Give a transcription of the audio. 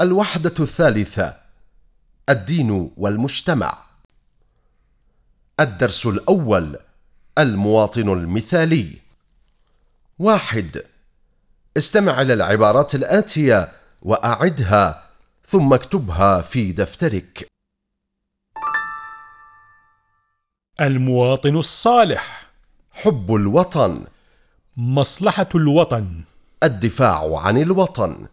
الوحدة الثالثة الدين والمجتمع. الدرس الأول المواطن المثالي. واحد استمع إلى العبارات الآتية وأعدها ثم اكتبها في دفترك. المواطن الصالح. حب الوطن. مصلحة الوطن. الدفاع عن الوطن.